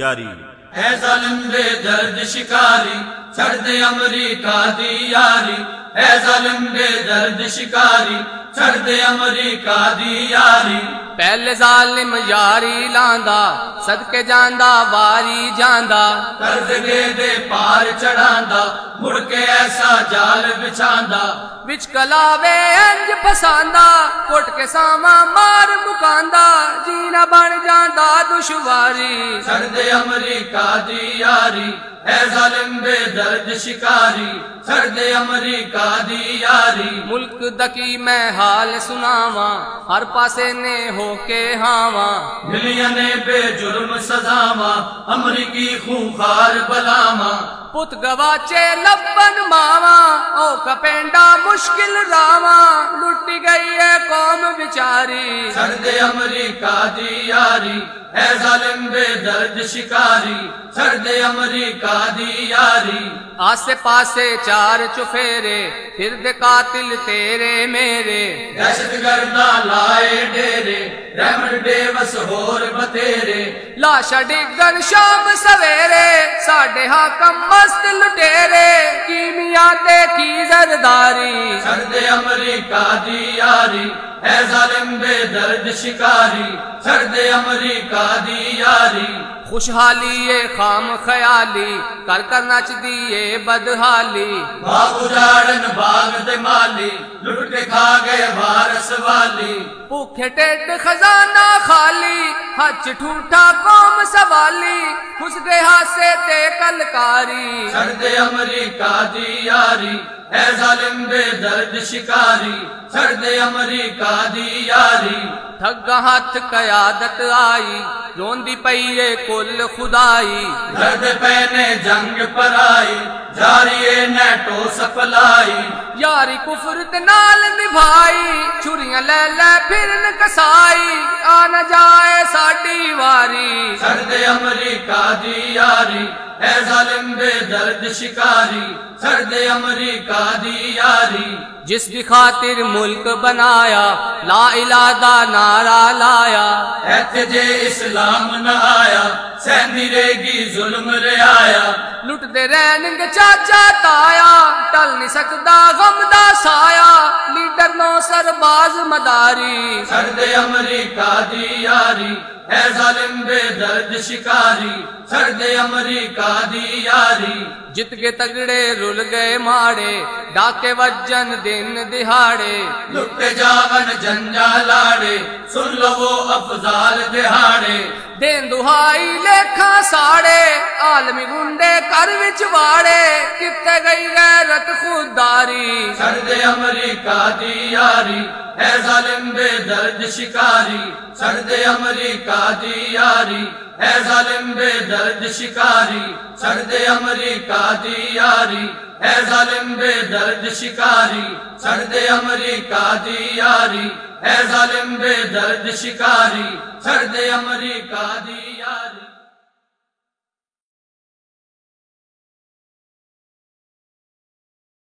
یاری اے ظالم بے درد شکاری چھڑ دے امریکہ دی یاری اے ظالم بے درد شکاری چھڑ دے امریکہ دی یاری پہلے ظالم یاری لاندا صدقے جاندا واری جاندا کرد دے دے پار چڑھاندا مڑ کے ایسا جال بچھاندا وچ کلاوے انج پساندا کٹ کے ساما مار مکاندا جینا بن جاندا دشواری۔ دے امریکہ دی یاری اے ظالم بے درد شکاری۔ دے امریکہ دی یاری۔ ملک دکی میں حال سناواں ہر پاسے نے ہو کے ہاواں۔ ملین بے جرم سزاواں امریکی خونخار بلاواں۔ پت گواچے لبن ماواں او کپینڈا مشکل راواں۔ لٹی گئی قوم بیچاری سرد امریکہ دی یاری اے ظالم بے درد شکاری چھڑ دے امریکہ دی یاری آسے پاسے چار چفیرے پھر دے قاتل تیرے میرے۔ دہشت گردہ لائے ڈیرے رحمت ڈیوس ہور بتیرے۔ لاشا ڈگر شام سویرے ساڈے حاکم مست لٹیرے۔ کیمیا تے کی زرداری۔ چھڑ دے امریکہ دی یاری اے ظالم بے درد شکاری چھڑ دے امریکہ دی یاری. خوشحالی خام خیالی. کر کر نچ دیے بدحالی. باغ اجاڑن باغ دے مالی. لٹ کے کھا گئے وارس والی. بھوکے ٹیڈ خزانہ خالی. ہچ ٹھوٹا سوالی خوش گئے ہاسے تے کلکاری چھڑ دے امریکہ دی یاری اے ظالم بے درد شکاری چھڑ دے امریکہ دی یاری تھگا ہاتھ قیادت آئی روندی پئی ہے کل خدائی درد پہنے جنگ پر آئی جاری اے نیٹو سپلائی یاری کفر دے نال نبھائی چھریاں لے لے پھرن کسائی آ نہ جائے ساڈی واری دے امریکہ دی یاری اے ظالم بے درد شکاری دے امریکہ دی یاری جس کی خاطر ملک بنایا لا الہ دا نعرہ لایا ایتھے جے اسلام نہ آیا سہندی رہے گی ظلم رعایا لٹ دے رہنگ چاچا تایا ٹل نہیں سکتا غم سرباز مداری سرد دے امریکہ دی یاری اے ظالم بے درد شکاری دے امریکہ دی یاری۔ جت کے تگڑے رل گئے ماڑے ڈاکے وجن دن دہاڑے۔ لٹ جاون جنجا لاڑے سن لو وہ افضال دہاڑے۔ دین دہائی لیکھا ساڑے عالمی گنڈے کر وچ واڑے۔ کتے گئی غیرت خودداری۔ دے امریکہ دی یاری۔ اے ظالم بے درد شکاری چھڑ دے امریکہ دی یاری اے ظالم بے درد شکاری چھڑ دے امریکہ دی یاری اے ظالم بے درد شکاری چھڑ دے امریکہ دی یاری اے ظالم بے درد شکاری چھڑ دے امریکہ دی